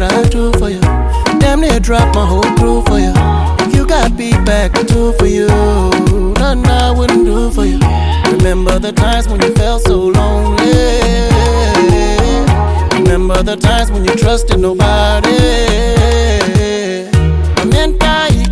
what I do for you. Damn near drop my whole crew for you. If you got beat back, I do for you. Nothing I wouldn't do for you. Remember the times when you felt so lonely. Remember the times when you trusted nobody. Menta iko, menta